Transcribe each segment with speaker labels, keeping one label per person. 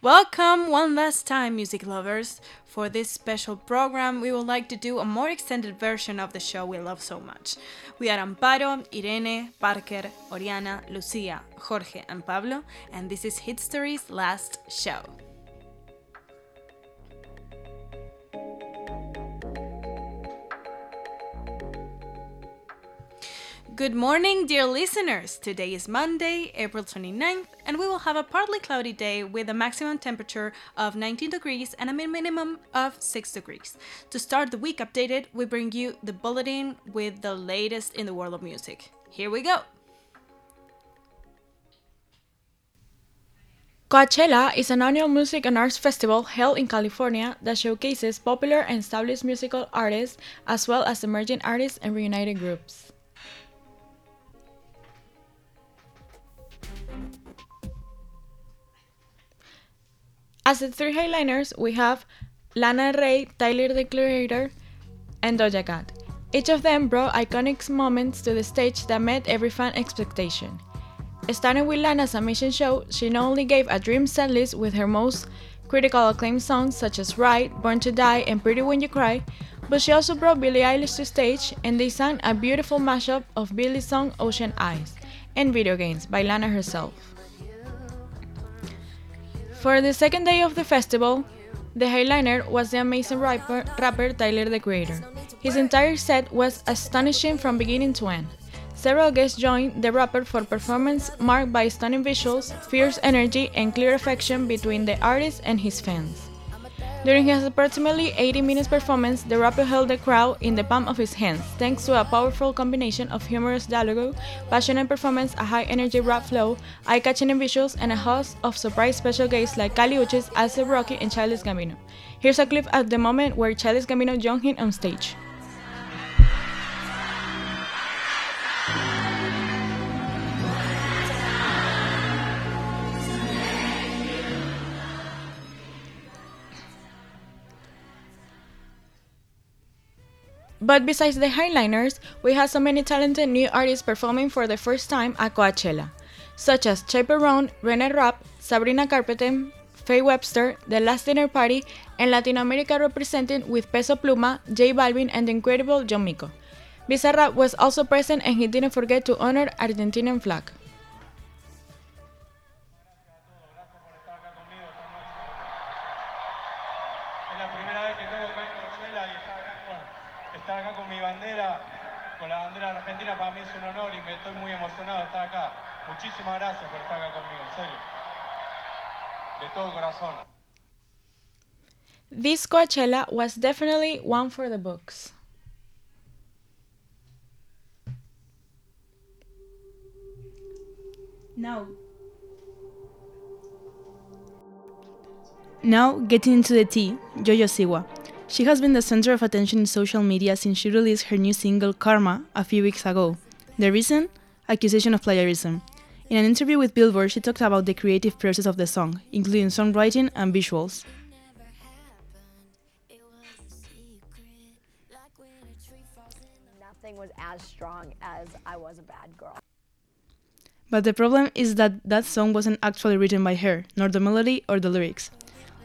Speaker 1: Welcome one last time, music lovers. For this special program, we would like to do a more extended version of the show we love so much. We are Amparo, Irene, Parker, Oriana, Lucia, Jorge, and Pablo, and this is Hit Story's last show. Good morning, dear listeners. Today is Monday, April 29th, and we will have a partly cloudy day with a maximum temperature of 19 degrees and a minimum of 6 degrees. To start the week updated, we bring you the bulletin with the latest in the world of music. Here we go.
Speaker 2: Coachella is an annual music and arts festival held in California that showcases popular and established musical artists as well as emerging artists and reunited groups. As the three headliners, we have Lana Rey, Tyler the Creator, and Doja Cat. Each of them brought iconic moments to the stage that met every fan expectation. Starting with Lana's amazing show, she not only gave a dream setlist with her most critical acclaimed songs such as Ride, Born to Die, and Pretty When You Cry, but she also brought Billie Eilish to stage and they sang a beautiful mashup of Billie's song Ocean Eyes and Video Games by Lana herself. For the second day of the festival, the headliner was the amazing rapper, rapper Tyler the Creator. His entire set was astonishing from beginning to end. Several guests joined the rapper for performance marked by stunning visuals, fierce energy, and clear affection between the artist and his fans. During his approximately 80 minutes performance, the rapper held the crowd in the palm of his hands, thanks to a powerful combination of humorous dialogue, passionate performance, a high-energy rap flow, eye-catching visuals, and a host of surprise special guests like Kali Uchis, A$AP Rocky, and Childish Gambino. Here's a clip at the moment where Childish Gambino joined him on stage. But besides the Highliners, we have so many talented new artists performing for the first time at Coachella, such as Chappell Roan, Reneé Rapp, Sabrina Carpenter, Faye Webster, The Last Dinner Party, and Latin America represented with Peso Pluma, J Balvin, and the incredible Young Miko. Bizarrap was also present and he didn't forget to honor Argentinian flag.
Speaker 3: Muchísimas gracias por estar acá conmigo, en serio. De todo corazón.
Speaker 2: This Coachella was definitely one for the books.
Speaker 1: Now, now getting into the tea, Jojo Siwa. She has been the center of attention in social media since she released her new single Karma a few weeks ago. The reason? Accusation of plagiarism. In an interview with Billboard, she talked about the creative process of the song, including songwriting and visuals.
Speaker 4: Nothing was as strong as I was a bad girl.
Speaker 1: But the problem is that that song wasn't actually written by her, nor the melody or the lyrics.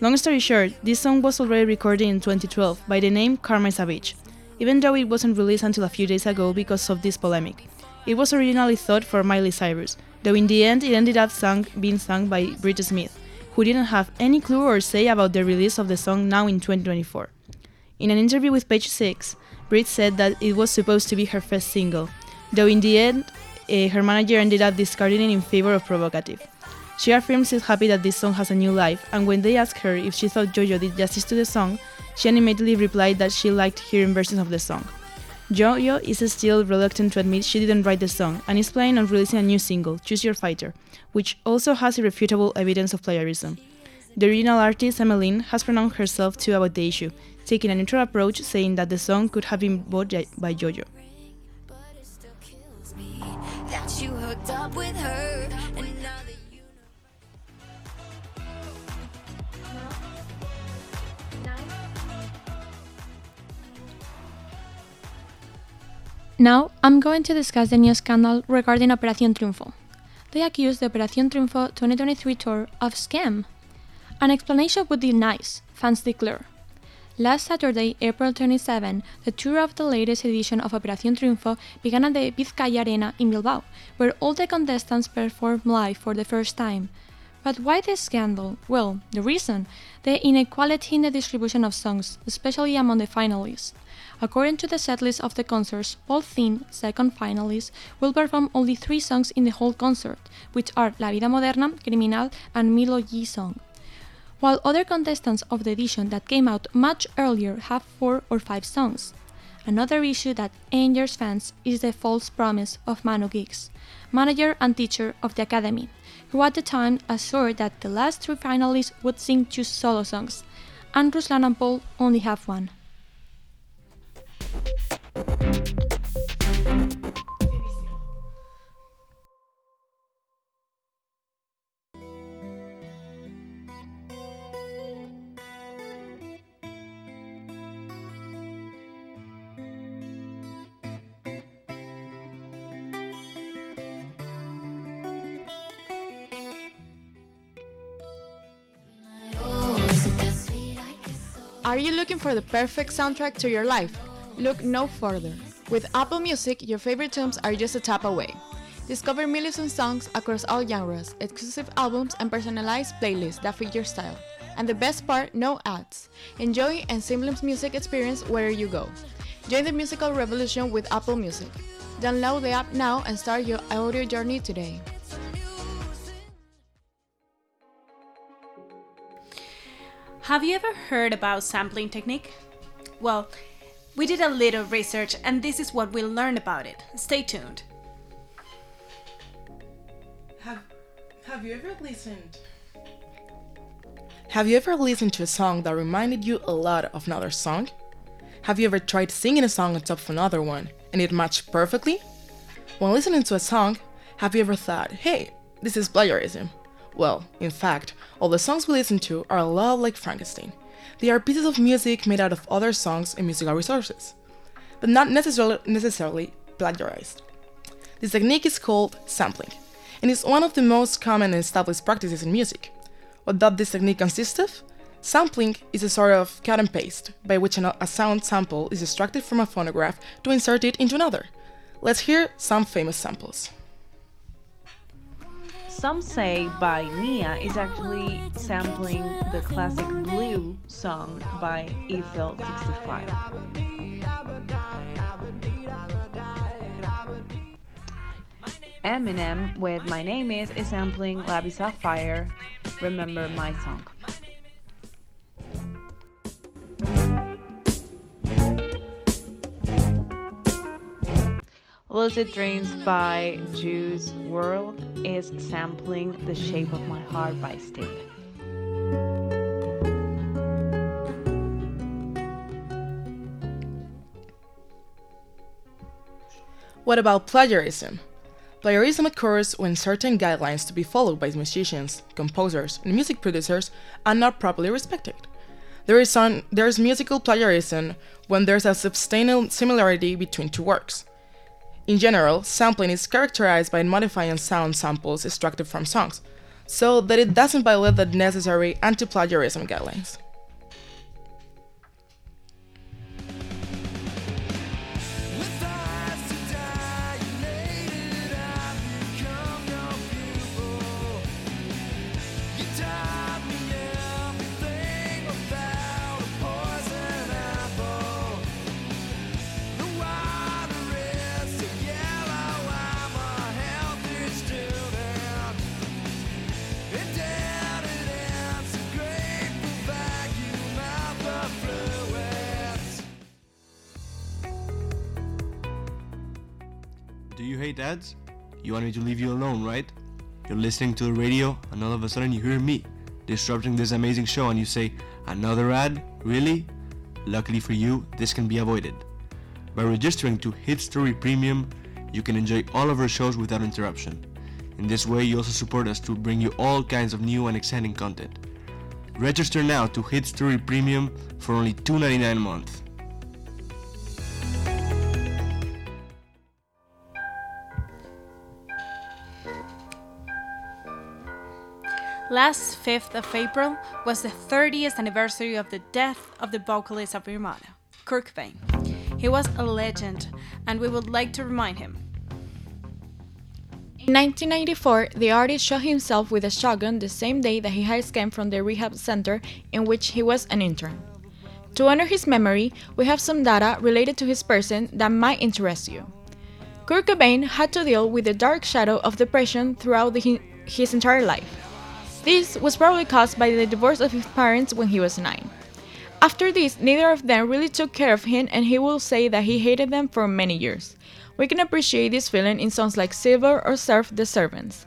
Speaker 1: Long story short, this song was already recorded in 2012 by the name Karma a Bitch, even though it wasn't released until a few days ago because of this polemic. It was originally thought for Miley Cyrus, though in the end it ended up sung, being sung by Brit Smith, who didn't have any clue or say about the release of the song now in 2024. In an interview with Page Six, Brit said that it was supposed to be her first single, though in the end, uh, her manager ended up discarding it in favor of Provocative. She affirms she's happy that this song has a new life, and when they asked her if she thought JoJo did justice to the song, she animatedly replied that she liked hearing versions of the song. JoJo is still reluctant to admit she didn't write the song and is planning on releasing a new single, Choose Your Fighter, which also has irrefutable evidence of plagiarism. The original artist, Emmeline, has pronounced herself too about the issue, taking a neutral approach, saying that the song could have been bought by JoJo.
Speaker 5: Now, I'm going to discuss the new scandal regarding Operación Triunfo. They accuse the Operación Triunfo 2023 tour of scam. An explanation would be nice, fans declare. Last Saturday, April 27, the tour of the latest edition of Operación Triunfo began at the Vizcaya Arena in Bilbao, where all the contestants performed live for the first time. But why this scandal? Well, the reason the inequality in the distribution of songs, especially among the finalists. According to the setlist of the concerts, Paul Thin, second finalist, will perform only three songs in the whole concert, which are La Vida Moderna, Criminal, and Milo Yi Song. While other contestants of the edition that came out much earlier have four or five songs. Another issue that angers fans is the false promise of Manu Guix, manager and teacher of the Academy, who at the time assured that the last three finalists would sing two solo songs, and Ruslan and Paul only have one.
Speaker 2: Are you looking for the perfect soundtrack to your life? Look no further. With Apple Music, your favorite tunes are just a tap away. Discover millions of songs across all genres, exclusive albums, and personalized playlists that fit your style. And the best part, no ads. Enjoy and seamless music experience wherever you go. Join the musical revolution with Apple Music. Download the app now and start your audio journey today.
Speaker 6: Have you ever heard about sampling technique? Well, we did a little research and this is what we learned about it. Stay tuned.
Speaker 7: Have Have you ever listened? Have you ever listened to a song that reminded you a lot of another song? Have you ever tried singing a song on top of another one and it matched perfectly? When listening to a song, have you ever thought, hey, this is plagiarism? Well, in fact, all the songs we listen to are a lot like Frankenstein. They are pieces of music made out of other songs and musical resources, but not necessarily, necessarily plagiarized. This technique is called sampling, and is one of the most common and established practices in music. What does this technique consist of? Sampling is a sort of cut and paste, by which a sound sample is extracted from a phonograph to insert it into another. Let's hear some famous samples.
Speaker 8: Some say by Nea is actually sampling the classic Blue song by Eiffel 65. Eminem with My Name Is is sampling Labi Siffre, Remember My Song. Lucid Dreams by Juice WRLD is sampling The Shape of My Heart by Sting.
Speaker 7: What about plagiarism? Plagiarism occurs when certain guidelines to be followed by musicians, composers, and music producers are not properly respected. There is, on, there is musical plagiarism when there's a substantial similarity between two works. In general, sampling is characterized by modifying sound samples extracted from songs, so that it doesn't violate the necessary anti plagiarism guidelines.
Speaker 9: Ads? You want me to leave you alone, right? You're listening to the radio and all of a sudden you hear me disrupting this amazing show and you say, Another ad? Really? Luckily for you, this can be avoided. By registering to Hit Story Premium, you can enjoy all of our shows without interruption. In this way, you also support us to bring you all kinds of new and exciting content. Register now to Hit Story Premium for only $2.99 a month.
Speaker 6: Last 5th of April was the 30th anniversary of the death of the vocalist of Nirvana, Kurt Cobain. He was a legend, and we would like to remind him.
Speaker 2: In 1994, the artist shot himself with a shotgun the same day that he had escaped from the rehab center in which he was an intern. To honor his memory, we have some data related to his person that might interest you. Kurt Cobain had to deal with the dark shadow of depression throughout the, his entire life. This was probably caused by the divorce of his parents when he was nine. After this, neither of them really took care of him, and he will say that he hated them for many years. We can appreciate this feeling in songs like Sliver or Serve the Servants.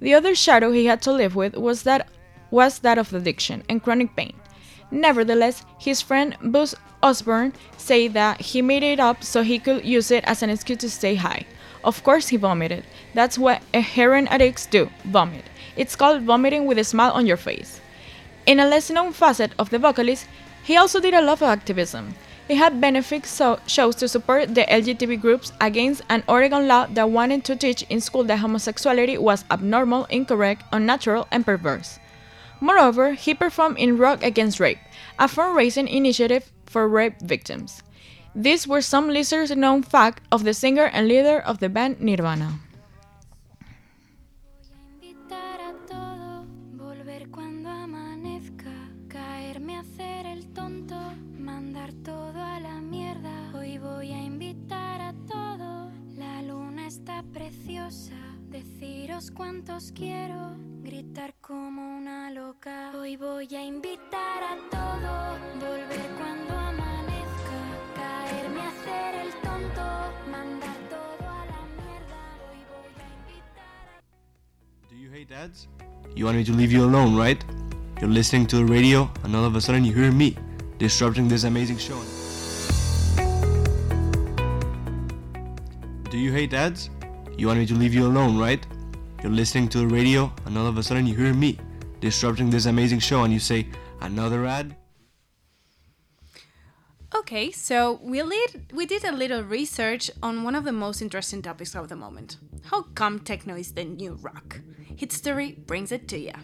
Speaker 2: The other shadow he had to live with was that was that of addiction and chronic pain. Nevertheless, his friend Buzz Osborne said that he made it up so he could use it as an excuse to stay high. Of course, he vomited. That's what heroin addicts do vomit. It's called vomiting with a smile on your face. In a less known facet of the vocalist, he also did a lot of activism. He had benefit so shows to support the LGBT groups against an Oregon law that wanted to teach in school that homosexuality was abnormal, incorrect, unnatural, and perverse. Moreover, he performed in Rock Against Rape, a fundraising initiative for rape victims. These were some lesser known facts of the singer and leader of the band Nirvana.
Speaker 10: Preciosa, deciros cuántos quiero, gritar como una loca. Hoy voy a invitar a todo, volver cuando amanezca, caerme a hacer el tonto, mandar todo a la mierda. Hoy voy a invitar a...
Speaker 9: Do you hate dads? You want me to leave you alone, right? You're listening to the radio, and all of a sudden you hear me disrupting this amazing show. Do you hate dads? You want me to leave you alone, right? You're listening to the radio, and all of a sudden you hear me disrupting this amazing show, and you say, Another ad?
Speaker 6: Okay, so we, lead, we did a little research on one of the most interesting topics of the moment. How come techno is the new rock? History brings it to you.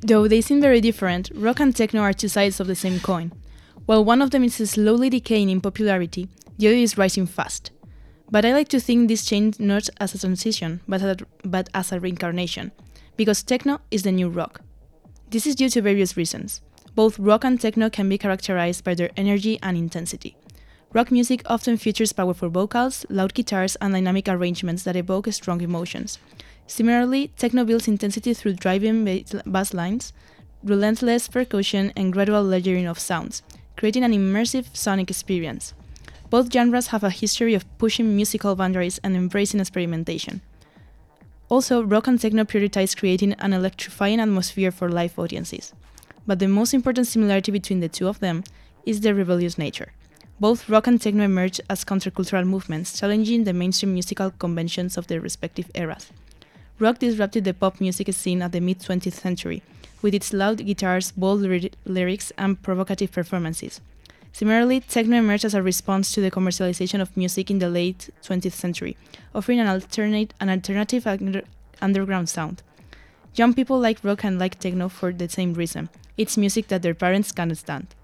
Speaker 1: Though they seem very different, rock and techno are two sides of the same coin. While one of them is slowly decaying in popularity, the other is rising fast. But I like to think this change not as a transition, but, a, but as a reincarnation, because techno is the new rock. This is due to various reasons. Both rock and techno can be characterized by their energy and intensity. Rock music often features powerful vocals, loud guitars, and dynamic arrangements that evoke strong emotions. Similarly, techno builds intensity through driving bass lines, relentless percussion, and gradual layering of sounds, creating an immersive sonic experience. Both genres have a history of pushing musical boundaries and embracing experimentation. Also, rock and techno prioritize creating an electrifying atmosphere for live audiences. But the most important similarity between the two of them is their rebellious nature. Both rock and techno emerged as countercultural movements, challenging the mainstream musical conventions of their respective eras. Rock disrupted the pop music scene at the mid 20th century, with its loud guitars, bold lyrics, and provocative performances. Similarly, techno emerged as a response to the commercialization of music in the late 20th century, offering an, alternate, an alternative under, underground sound. Young people like rock and like techno for the same reason it's music that their parents can't stand.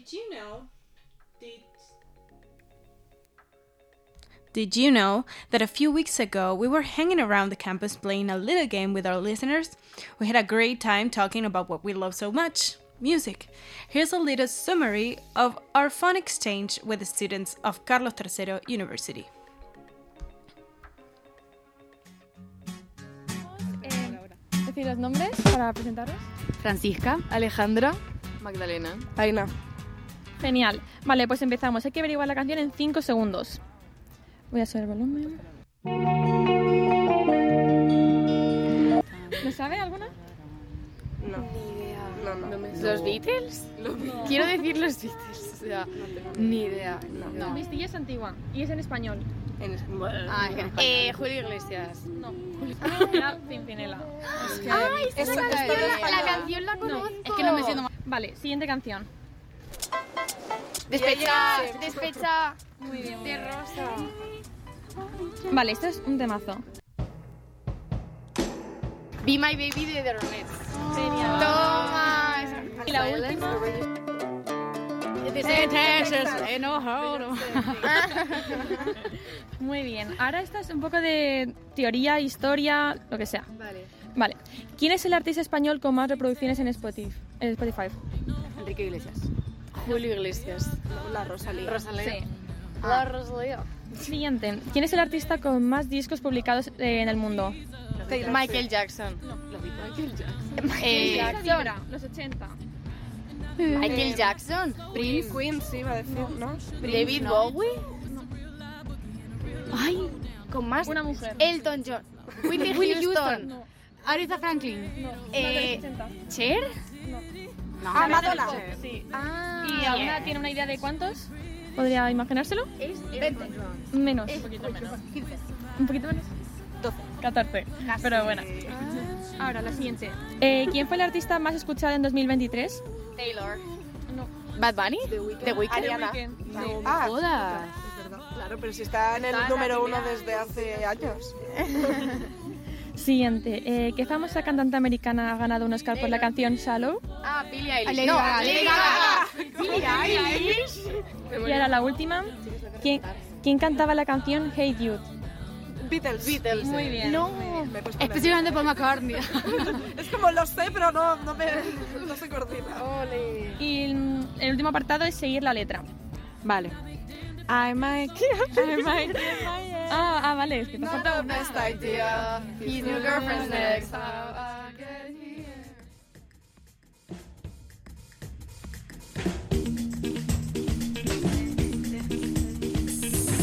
Speaker 6: Did you know Did you know that a few weeks ago we were hanging around the campus playing a little game with our listeners? We had a great time talking about what we love so much music. Here's a little summary of our fun exchange with the students of Carlos III University.
Speaker 2: decir los nombres para presentaros?
Speaker 11: Francisca, Alejandra, Magdalena,
Speaker 12: Aina.
Speaker 5: Genial. Vale, pues empezamos. Hay que averiguar la canción en 5 segundos. Voy a subir el volumen.
Speaker 13: ¿Se sabe alguna?
Speaker 11: No. Ni idea. No, no. ¿Los Beatles? Quiero decir los Beatles. O sea, ni idea. No.
Speaker 13: No. Misty es antigua y es en español.
Speaker 11: En es- ah, en español. eh, Julio Iglesias.
Speaker 13: No. Era Pimpinela. Es que-
Speaker 11: Ay, esa canción, la, la canción la
Speaker 13: No,
Speaker 11: conozco.
Speaker 13: es que no me siento Vale, siguiente canción.
Speaker 11: Despecha, despecha.
Speaker 13: Muy bien.
Speaker 11: De rosa.
Speaker 13: Vale, esto es un temazo.
Speaker 11: Be My Baby de The Ronettes.
Speaker 13: Genial.
Speaker 11: Toma.
Speaker 13: Y la última. Muy bien. Ahora esta es un poco de teoría, historia, lo que sea.
Speaker 11: Vale.
Speaker 13: Vale. ¿Quién es el artista español con más reproducciones en Spotify? En Spotify?
Speaker 11: Enrique Iglesias. Julio Iglesias. La Rosalía. Rosalía.
Speaker 13: Sí.
Speaker 11: La Rosalía.
Speaker 13: Siguiente. ¿Quién es el artista con más discos publicados eh, en el mundo?
Speaker 11: Michael Jackson. Michael Jackson. Eh,
Speaker 13: Vibra, los 80.
Speaker 11: Michael Jackson. Prince.
Speaker 12: Queen, sí, iba a decir, ¿no?
Speaker 11: David Bowie. Ay, con más.
Speaker 13: Una mujer.
Speaker 11: Elton John. Whitney, Houston.
Speaker 12: Houston.
Speaker 13: No.
Speaker 11: Aretha Franklin.
Speaker 13: No.
Speaker 11: Eh,
Speaker 13: no, de los 80.
Speaker 11: Cher.
Speaker 13: No.
Speaker 11: Ah, Madonna.
Speaker 13: Sí.
Speaker 11: Ah,
Speaker 13: ¿Y alguna tiene una idea de cuántos? ¿Podría imaginárselo?
Speaker 11: Es Elton
Speaker 13: Menos. Un poquito menos. ¿Un poquito menos?
Speaker 11: 12.
Speaker 13: 14. Pero bueno. Ahora, la siguiente. Eh, ¿Quién fue el artista más escuchado en 2023?
Speaker 11: Taylor.
Speaker 13: No.
Speaker 11: Bad Bunny. The Weeknd.
Speaker 12: Ariana.
Speaker 13: Sí.
Speaker 12: Ah,
Speaker 11: Jodas.
Speaker 12: claro, pero si está en el
Speaker 11: Está
Speaker 12: número uno desde hace años.
Speaker 13: Siguiente. Eh, ¿Qué famosa cantante americana ha ganado un Oscar por la canción Shallow?
Speaker 11: Ah, Billie Eilish. No. Billie Eilish.
Speaker 13: Y ahora la última. ¿Quién, quién cantaba la canción Hey Jude?
Speaker 12: Beatles.
Speaker 11: Beatles.
Speaker 13: Muy bien.
Speaker 11: No. Específicamente Paul McCartney.
Speaker 12: Es como lo sé, pero no, no, me, no se coordina.
Speaker 11: Ole.
Speaker 13: Y el último apartado es seguir la letra.
Speaker 12: Vale. I might
Speaker 13: I might- Ah, ah, vale. Es que te
Speaker 12: Not the best idea.
Speaker 11: His new girlfriend's next.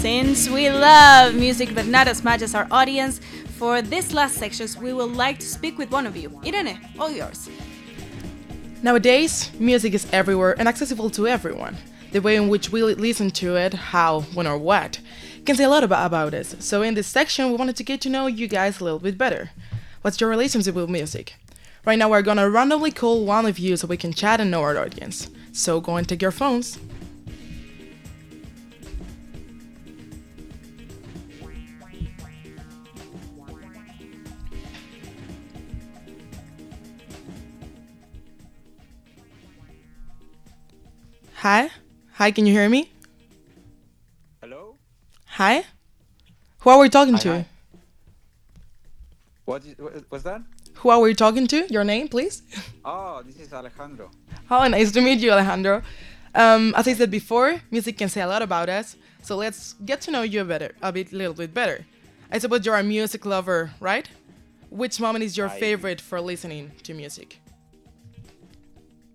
Speaker 6: Since we love music but not as much as our audience, for this last sections we would like to speak with one of you. Irene, all yours.
Speaker 7: Nowadays, music is everywhere and accessible to everyone. The way in which we listen to it, how, when, or what, can say a lot about, about us. So, in this section, we wanted to get to know you guys a little bit better. What's your relationship with music? Right now, we're gonna randomly call one of you so we can chat and know our audience. So, go and take your phones. Hi? Hi, can you hear me? Hi? Who are we talking
Speaker 14: Hi,
Speaker 7: to?
Speaker 14: hi. What was that?
Speaker 7: Who are we talking to? Your name, please?
Speaker 14: Oh, this is Alejandro.
Speaker 7: Oh, nice to meet you, Alejandro. Um, as I said before, music can say a lot about us, so let's get to know you a better, a bit, little bit better. I suppose you're a music lover, right? Which moment is your
Speaker 14: I-
Speaker 7: favorite for listening to music?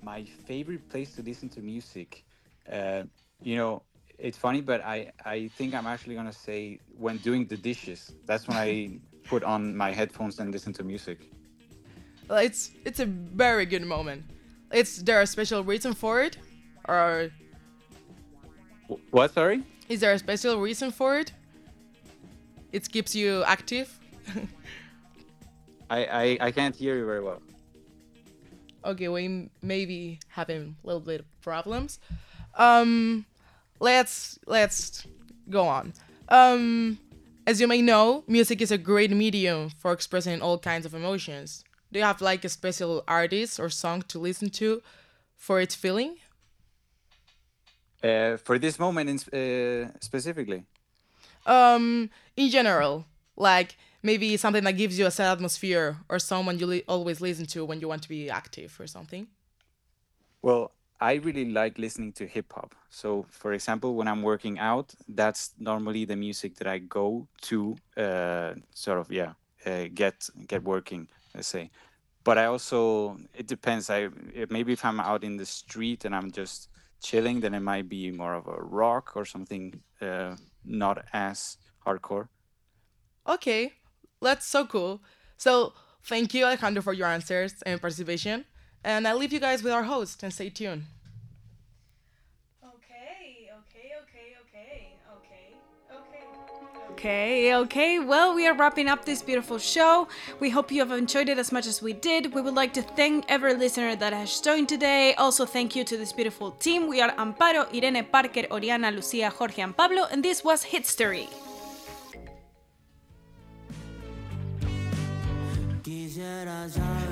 Speaker 14: My favorite place to listen to music. Uh, you know, it's funny, but I, I think I'm actually gonna say when doing the dishes. That's when I put on my headphones and listen to music.
Speaker 7: Well, it's it's a very good moment. Is there a special reason for it, or
Speaker 14: What? Sorry?
Speaker 7: is there a special reason for it? It keeps you active.
Speaker 14: I, I, I can't hear you very well.
Speaker 7: okay, we maybe having a little bit of problems. Um, let's let's go on. Um, as you may know, music is a great medium for expressing all kinds of emotions. Do you have like a special artist or song to listen to for its feeling?
Speaker 14: Uh, for this moment in, uh, specifically.
Speaker 7: Um, in general, like maybe something that gives you a sad atmosphere or someone you li- always listen to when you want to be active or something.
Speaker 14: Well, I really like listening to hip hop. So, for example, when I'm working out, that's normally the music that I go to, uh, sort of, yeah, uh, get get working. Let's say. But I also, it depends. I maybe if I'm out in the street and I'm just chilling, then it might be more of a rock or something uh, not as hardcore.
Speaker 7: Okay, that's so cool. So thank you, Alejandro, for your answers and participation. And I leave you guys with our host and stay tuned.
Speaker 6: Okay, okay, okay, okay, okay, okay. Okay, okay. Well, we are wrapping up this beautiful show. We hope you have enjoyed it as much as we did. We would like to thank every listener that has joined today. Also, thank you to this beautiful team. We are Amparo, Irene, Parker, Oriana, Lucia, Jorge, and Pablo, and this was Hitstory.
Speaker 15: Quisiera saber